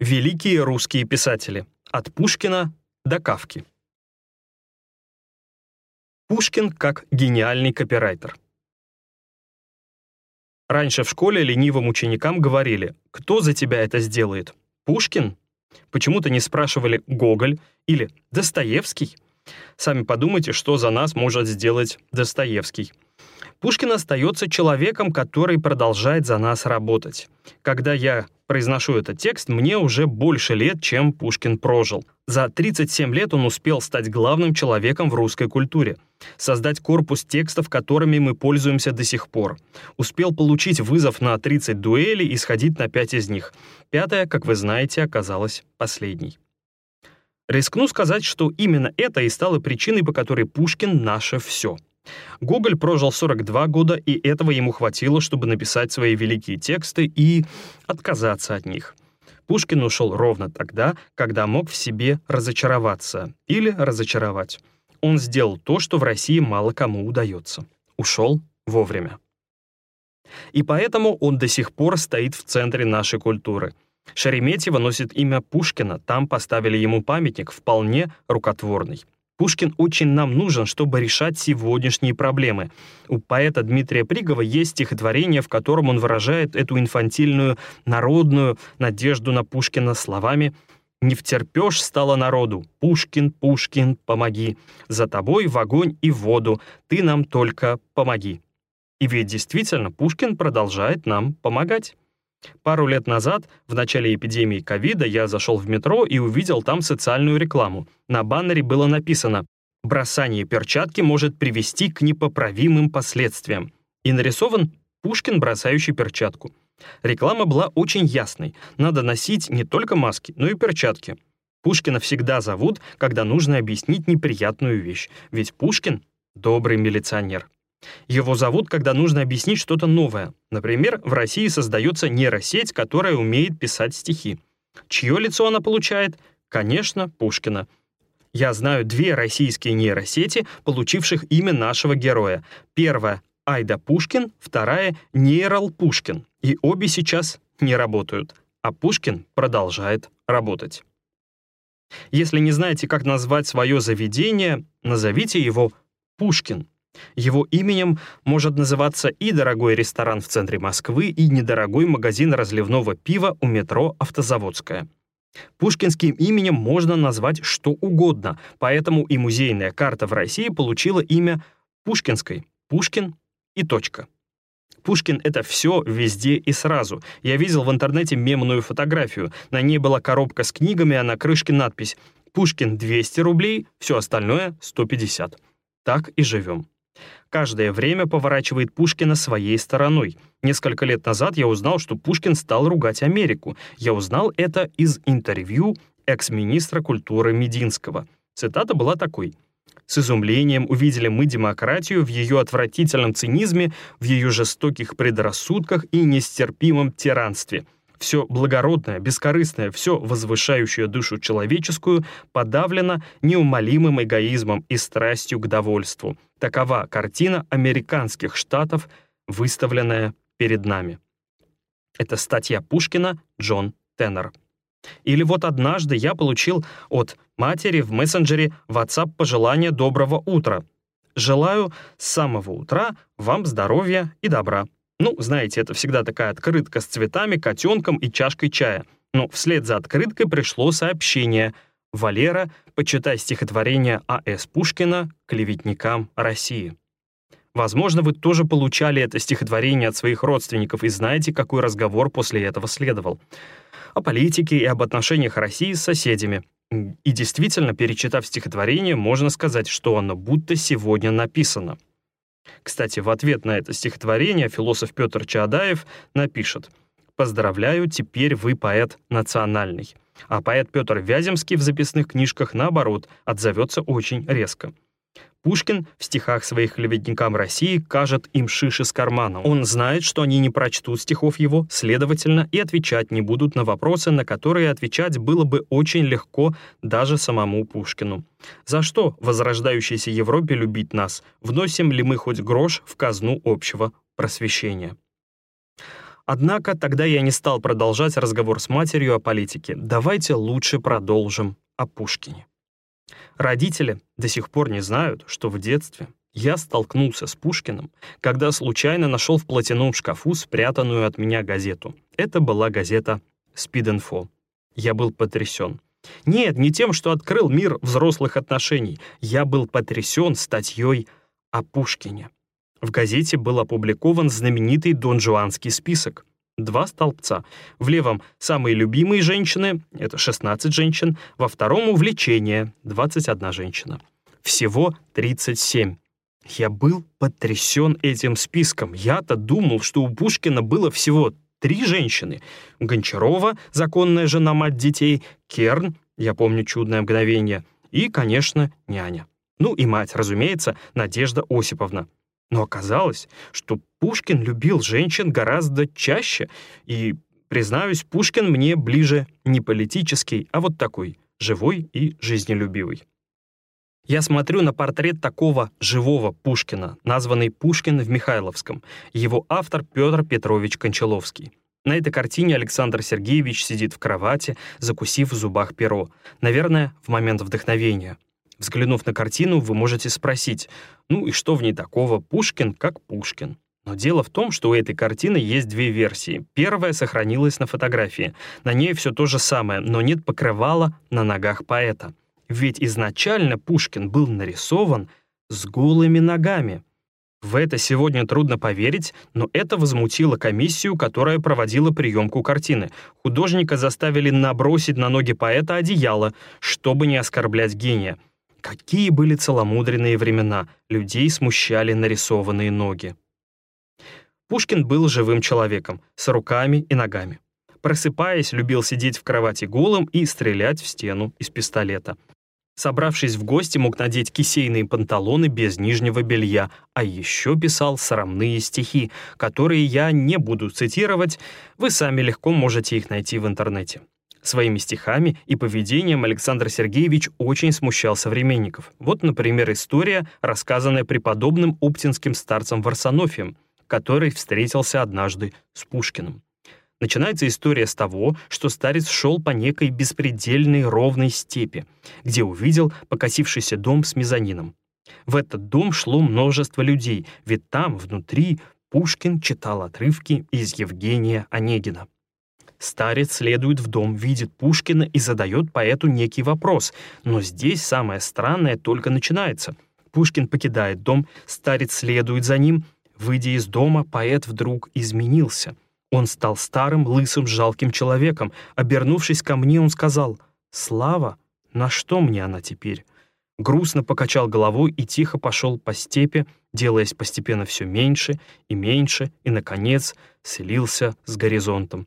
Великие русские писатели. От Пушкина до Кавки. Пушкин как гениальный копирайтер. Раньше в школе ленивым ученикам говорили, кто за тебя это сделает? Пушкин? Почему-то не спрашивали Гоголь или Достоевский? Сами подумайте, что за нас может сделать Достоевский. Пушкин остается человеком, который продолжает за нас работать. Когда я произношу этот текст, мне уже больше лет, чем Пушкин прожил. За 37 лет он успел стать главным человеком в русской культуре, создать корпус текстов, которыми мы пользуемся до сих пор. Успел получить вызов на 30 дуэлей и сходить на 5 из них. Пятая, как вы знаете, оказалась последней. Рискну сказать, что именно это и стало причиной, по которой Пушкин — наше все — Гоголь прожил 42 года, и этого ему хватило, чтобы написать свои великие тексты и отказаться от них. Пушкин ушел ровно тогда, когда мог в себе разочароваться или разочаровать. Он сделал то, что в России мало кому удается. Ушел вовремя. И поэтому он до сих пор стоит в центре нашей культуры. Шереметьево носит имя Пушкина, там поставили ему памятник, вполне рукотворный. Пушкин очень нам нужен, чтобы решать сегодняшние проблемы. У поэта Дмитрия Пригова есть стихотворение, в котором он выражает эту инфантильную, народную надежду на Пушкина словами «Не втерпешь стало народу, Пушкин, Пушкин, помоги, за тобой в огонь и в воду, ты нам только помоги». И ведь действительно Пушкин продолжает нам помогать. Пару лет назад, в начале эпидемии ковида, я зашел в метро и увидел там социальную рекламу. На баннере было написано «Бросание перчатки может привести к непоправимым последствиям». И нарисован Пушкин, бросающий перчатку. Реклама была очень ясной. Надо носить не только маски, но и перчатки. Пушкина всегда зовут, когда нужно объяснить неприятную вещь. Ведь Пушкин — добрый милиционер. Его зовут, когда нужно объяснить что-то новое. Например, в России создается нейросеть, которая умеет писать стихи. Чье лицо она получает? Конечно, Пушкина. Я знаю две российские нейросети, получивших имя нашего героя. Первая — Айда Пушкин, вторая — Нейрал Пушкин. И обе сейчас не работают. А Пушкин продолжает работать. Если не знаете, как назвать свое заведение, назовите его Пушкин. Его именем может называться и дорогой ресторан в центре Москвы, и недорогой магазин разливного пива у метро «Автозаводская». Пушкинским именем можно назвать что угодно, поэтому и музейная карта в России получила имя Пушкинской. Пушкин и точка. Пушкин — это все, везде и сразу. Я видел в интернете мемную фотографию. На ней была коробка с книгами, а на крышке надпись «Пушкин 200 рублей, все остальное 150». Так и живем. Каждое время поворачивает Пушкина своей стороной. Несколько лет назад я узнал, что Пушкин стал ругать Америку. Я узнал это из интервью экс-министра культуры Мединского. Цитата была такой. «С изумлением увидели мы демократию в ее отвратительном цинизме, в ее жестоких предрассудках и нестерпимом тиранстве все благородное, бескорыстное, все возвышающее душу человеческую подавлено неумолимым эгоизмом и страстью к довольству. Такова картина американских штатов, выставленная перед нами. Это статья Пушкина «Джон Теннер». Или вот однажды я получил от матери в мессенджере WhatsApp пожелание доброго утра. Желаю с самого утра вам здоровья и добра. Ну, знаете, это всегда такая открытка с цветами, котенком и чашкой чая. Но вслед за открыткой пришло сообщение «Валера, почитай стихотворение А.С. Пушкина «Клеветникам России». Возможно, вы тоже получали это стихотворение от своих родственников и знаете, какой разговор после этого следовал. О политике и об отношениях России с соседями. И действительно, перечитав стихотворение, можно сказать, что оно будто сегодня написано — кстати, в ответ на это стихотворение философ Петр Чаадаев напишет «Поздравляю, теперь вы поэт национальный». А поэт Петр Вяземский в записных книжках, наоборот, отзовется очень резко. Пушкин в стихах своих клеветникам России кажет им шиши с кармана. Он знает, что они не прочтут стихов его, следовательно, и отвечать не будут на вопросы, на которые отвечать было бы очень легко даже самому Пушкину. За что возрождающейся Европе любить нас? Вносим ли мы хоть грош в казну общего просвещения? Однако тогда я не стал продолжать разговор с матерью о политике. Давайте лучше продолжим о Пушкине. Родители до сих пор не знают, что в детстве я столкнулся с Пушкиным, когда случайно нашел в платяном шкафу спрятанную от меня газету. Это была газета «Спид-инфо». Я был потрясен. Нет, не тем, что открыл мир взрослых отношений. Я был потрясен статьей о Пушкине. В газете был опубликован знаменитый донжуанский список. Два столбца. В левом — самые любимые женщины, это 16 женщин, во втором — увлечение, 21 женщина. Всего 37. Я был потрясен этим списком. Я-то думал, что у Пушкина было всего три женщины. Гончарова, законная жена мать детей, Керн, я помню чудное мгновение, и, конечно, няня. Ну и мать, разумеется, Надежда Осиповна. Но оказалось, что Пушкин любил женщин гораздо чаще, и, признаюсь, Пушкин мне ближе не политический, а вот такой, живой и жизнелюбивый. Я смотрю на портрет такого живого Пушкина, названный «Пушкин в Михайловском». Его автор Петр Петрович Кончаловский. На этой картине Александр Сергеевич сидит в кровати, закусив в зубах перо. Наверное, в момент вдохновения. Взглянув на картину, вы можете спросить, ну и что в ней такого, Пушкин как Пушкин? Но дело в том, что у этой картины есть две версии. Первая сохранилась на фотографии. На ней все то же самое, но нет покрывала на ногах поэта. Ведь изначально Пушкин был нарисован с голыми ногами. В это сегодня трудно поверить, но это возмутило комиссию, которая проводила приемку картины. Художника заставили набросить на ноги поэта одеяло, чтобы не оскорблять гения. Какие были целомудренные времена, людей смущали нарисованные ноги. Пушкин был живым человеком, с руками и ногами. Просыпаясь, любил сидеть в кровати голым и стрелять в стену из пистолета. Собравшись в гости, мог надеть кисейные панталоны без нижнего белья, а еще писал срамные стихи, которые я не буду цитировать, вы сами легко можете их найти в интернете. Своими стихами и поведением Александр Сергеевич очень смущал современников. Вот, например, история, рассказанная преподобным оптинским старцем Варсонофием, который встретился однажды с Пушкиным. Начинается история с того, что старец шел по некой беспредельной ровной степи, где увидел покосившийся дом с мезонином. В этот дом шло множество людей, ведь там, внутри, Пушкин читал отрывки из Евгения Онегина. Старец следует в дом, видит Пушкина и задает поэту некий вопрос, но здесь самое странное только начинается. Пушкин покидает дом, старец следует за ним. Выйдя из дома, поэт вдруг изменился — он стал старым, лысым, жалким человеком. Обернувшись ко мне, он сказал, «Слава, на что мне она теперь?» Грустно покачал головой и тихо пошел по степи, делаясь постепенно все меньше и меньше, и, наконец, слился с горизонтом.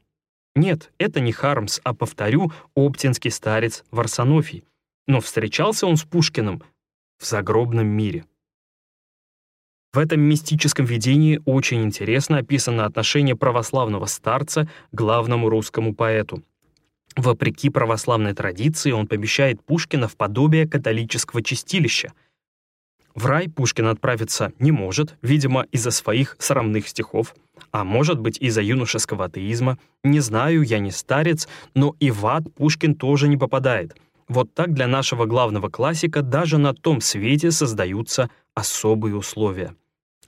Нет, это не Хармс, а, повторю, оптинский старец Варсонофий. Но встречался он с Пушкиным в загробном мире. В этом мистическом видении очень интересно описано отношение православного старца к главному русскому поэту. Вопреки православной традиции он помещает Пушкина в подобие католического чистилища. В рай Пушкин отправиться не может, видимо, из-за своих срамных стихов, а может быть из-за юношеского атеизма. Не знаю, я не старец, но и в ад Пушкин тоже не попадает. Вот так для нашего главного классика даже на том свете создаются особые условия.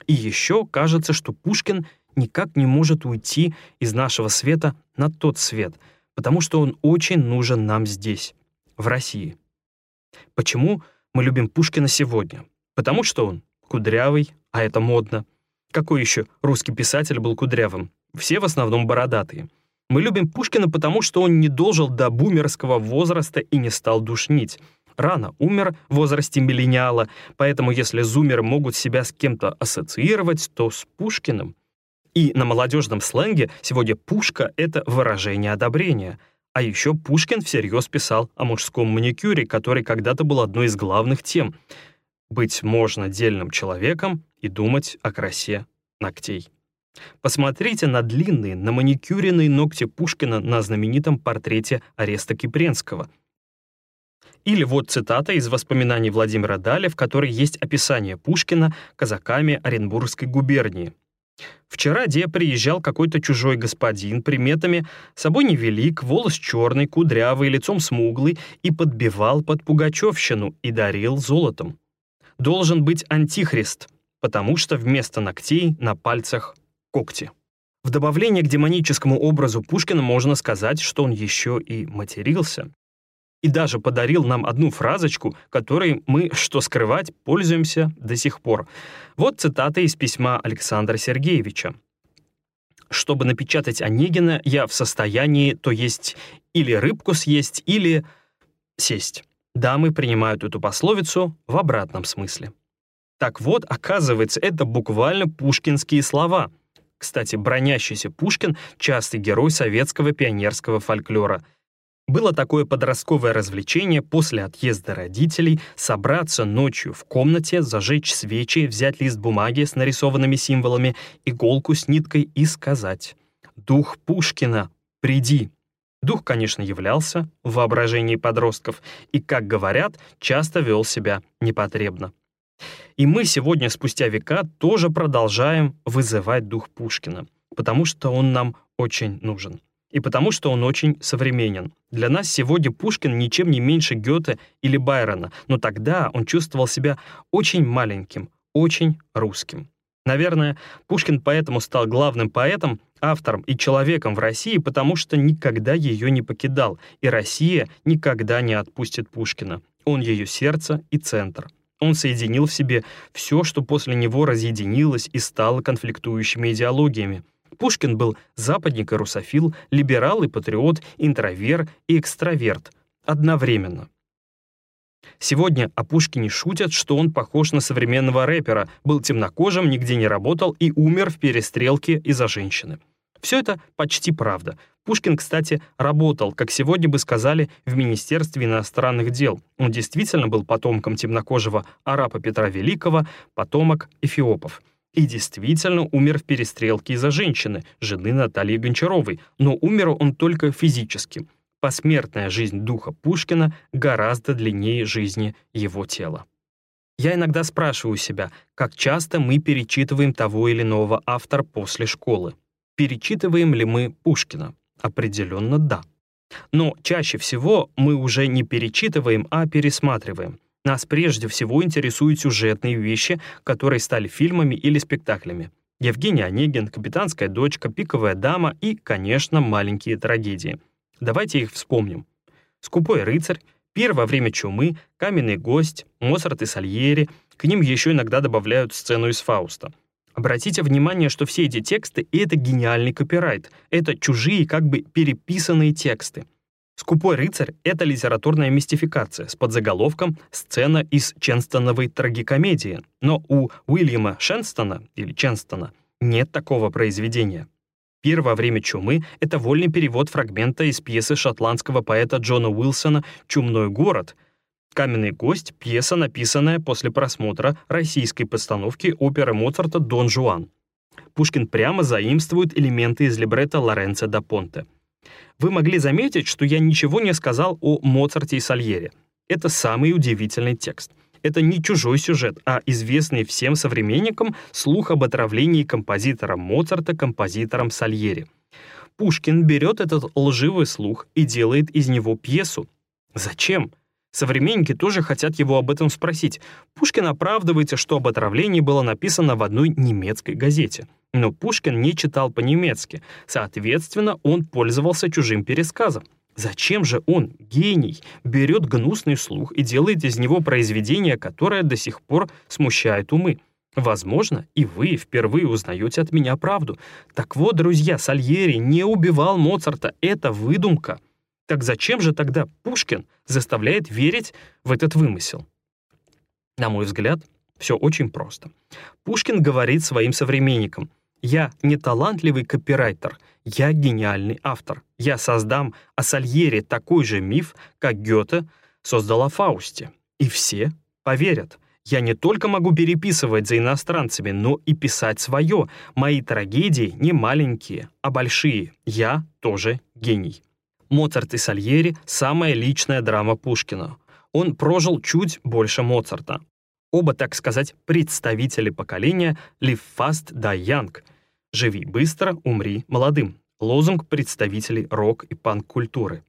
И еще кажется, что Пушкин никак не может уйти из нашего света на тот свет, потому что он очень нужен нам здесь, в России. Почему мы любим Пушкина сегодня? Потому что он кудрявый, а это модно. Какой еще русский писатель был кудрявым? Все в основном бородатые. Мы любим Пушкина, потому что он не дожил до бумерского возраста и не стал душнить рано умер в возрасте миллениала, поэтому если зумеры могут себя с кем-то ассоциировать, то с Пушкиным. И на молодежном сленге сегодня «пушка» — это выражение одобрения. А еще Пушкин всерьез писал о мужском маникюре, который когда-то был одной из главных тем. Быть можно дельным человеком и думать о красе ногтей. Посмотрите на длинные, на маникюренные ногти Пушкина на знаменитом портрете Ареста Кипренского — или вот цитата из воспоминаний Владимира Даля, в которой есть описание Пушкина казаками Оренбургской губернии. Вчера где приезжал какой-то чужой господин, приметами собой невелик, волос черный, кудрявый, лицом смуглый, и подбивал под пугачевщину и дарил золотом. Должен быть антихрист, потому что вместо ногтей на пальцах когти. В добавление к демоническому образу Пушкина можно сказать, что он еще и матерился. И даже подарил нам одну фразочку, которой мы, что скрывать, пользуемся до сих пор. Вот цитата из письма Александра Сергеевича. «Чтобы напечатать Онегина, я в состоянии, то есть или рыбку съесть, или сесть». Дамы принимают эту пословицу в обратном смысле. Так вот, оказывается, это буквально пушкинские слова. Кстати, бронящийся Пушкин — частый герой советского пионерского фольклора — было такое подростковое развлечение после отъезда родителей собраться ночью в комнате, зажечь свечи, взять лист бумаги с нарисованными символами, иголку с ниткой и сказать «Дух Пушкина, приди!». Дух, конечно, являлся в воображении подростков и, как говорят, часто вел себя непотребно. И мы сегодня, спустя века, тоже продолжаем вызывать дух Пушкина, потому что он нам очень нужен и потому что он очень современен. Для нас сегодня Пушкин ничем не меньше Гёте или Байрона, но тогда он чувствовал себя очень маленьким, очень русским. Наверное, Пушкин поэтому стал главным поэтом, автором и человеком в России, потому что никогда ее не покидал, и Россия никогда не отпустит Пушкина. Он ее сердце и центр. Он соединил в себе все, что после него разъединилось и стало конфликтующими идеологиями. Пушкин был западник и русофил, либерал и патриот, интроверт и экстраверт одновременно. Сегодня о Пушкине шутят, что он похож на современного рэпера, был темнокожим, нигде не работал и умер в перестрелке из-за женщины. Все это почти правда. Пушкин, кстати, работал, как сегодня бы сказали, в Министерстве иностранных дел. Он действительно был потомком темнокожего араба Петра Великого, потомок эфиопов и действительно умер в перестрелке из-за женщины, жены Натальи Гончаровой, но умер он только физически. Посмертная жизнь духа Пушкина гораздо длиннее жизни его тела. Я иногда спрашиваю себя, как часто мы перечитываем того или иного автора после школы. Перечитываем ли мы Пушкина? Определенно да. Но чаще всего мы уже не перечитываем, а пересматриваем. Нас прежде всего интересуют сюжетные вещи, которые стали фильмами или спектаклями. Евгений Онегин, «Капитанская дочка», «Пиковая дама» и, конечно, маленькие трагедии. Давайте их вспомним. «Скупой рыцарь», «Пир время чумы», «Каменный гость», «Моцарт и Сальери». К ним еще иногда добавляют сцену из «Фауста». Обратите внимание, что все эти тексты — это гениальный копирайт. Это чужие, как бы переписанные тексты. «Скупой рыцарь» — это литературная мистификация с подзаголовком «Сцена из Ченстоновой трагикомедии», но у Уильяма Шенстона или Ченстона нет такого произведения. «Пир во время чумы» — это вольный перевод фрагмента из пьесы шотландского поэта Джона Уилсона «Чумной город», «Каменный гость» — пьеса, написанная после просмотра российской постановки оперы Моцарта «Дон Жуан». Пушкин прямо заимствует элементы из либретто Лоренцо да Понте — вы могли заметить, что я ничего не сказал о Моцарте и Сальере. Это самый удивительный текст. Это не чужой сюжет, а известный всем современникам слух об отравлении композитора Моцарта композитором Сальери. Пушкин берет этот лживый слух и делает из него пьесу. Зачем? Современники тоже хотят его об этом спросить. Пушкин оправдывается, что об отравлении было написано в одной немецкой газете. Но Пушкин не читал по-немецки, соответственно, он пользовался чужим пересказом. Зачем же он, гений, берет гнусный слух и делает из него произведение, которое до сих пор смущает умы? Возможно, и вы впервые узнаете от меня правду. Так вот, друзья, Сальери не убивал Моцарта, это выдумка. Так зачем же тогда Пушкин заставляет верить в этот вымысел? На мой взгляд, все очень просто. Пушкин говорит своим современникам, «Я не талантливый копирайтер, я гениальный автор. Я создам о Сальере такой же миф, как Гёте создал о Фаусте. И все поверят. Я не только могу переписывать за иностранцами, но и писать свое. Мои трагедии не маленькие, а большие. Я тоже гений». Моцарт и Сальери — самая личная драма Пушкина. Он прожил чуть больше Моцарта. Оба, так сказать, представители поколения «Live fast, die young». «Живи быстро, умри молодым» — лозунг представителей рок- и панк-культуры.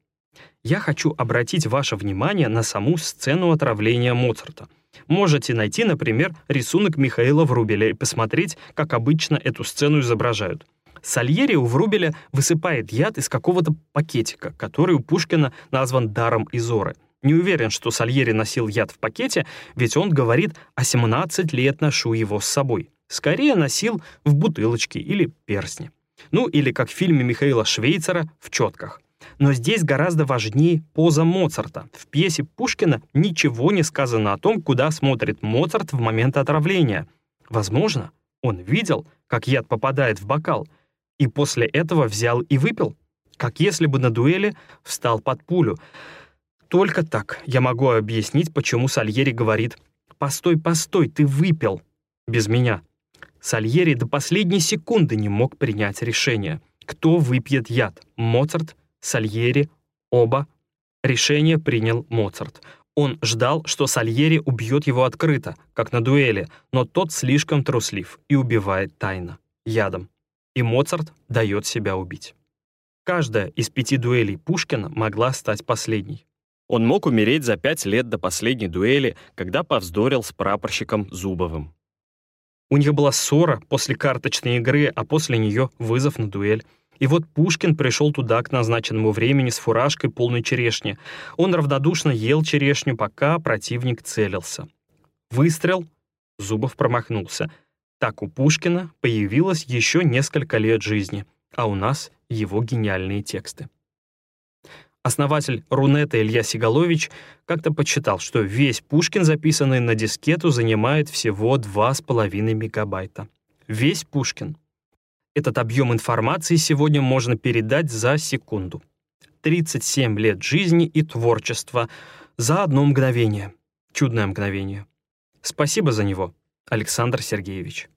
Я хочу обратить ваше внимание на саму сцену отравления Моцарта. Можете найти, например, рисунок Михаила Врубеля и посмотреть, как обычно эту сцену изображают. Сальери у Врубеля высыпает яд из какого-то пакетика, который у Пушкина назван «даром Изоры». Не уверен, что Сальери носил яд в пакете, ведь он говорит «а 17 лет ношу его с собой». Скорее носил в бутылочке или перстне. Ну или как в фильме Михаила Швейцера «В четках». Но здесь гораздо важнее поза Моцарта. В пьесе Пушкина ничего не сказано о том, куда смотрит Моцарт в момент отравления. Возможно, он видел, как яд попадает в бокал, и после этого взял и выпил, как если бы на дуэли встал под пулю. Только так я могу объяснить, почему Сальери говорит «Постой, постой, ты выпил» без меня. Сальери до последней секунды не мог принять решение, кто выпьет яд, Моцарт Сальери, оба. Решение принял Моцарт. Он ждал, что Сальери убьет его открыто, как на дуэли, но тот слишком труслив и убивает тайно, ядом. И Моцарт дает себя убить. Каждая из пяти дуэлей Пушкина могла стать последней. Он мог умереть за пять лет до последней дуэли, когда повздорил с прапорщиком Зубовым. У них была ссора после карточной игры, а после нее вызов на дуэль. И вот Пушкин пришел туда к назначенному времени с фуражкой полной черешни. Он равнодушно ел черешню, пока противник целился. Выстрел. Зубов промахнулся. Так у Пушкина появилось еще несколько лет жизни, а у нас его гениальные тексты. Основатель Рунета Илья Сигалович как-то подсчитал, что весь Пушкин, записанный на дискету, занимает всего 2,5 мегабайта. Весь Пушкин. Этот объем информации сегодня можно передать за секунду. 37 лет жизни и творчества за одно мгновение. Чудное мгновение. Спасибо за него, Александр Сергеевич.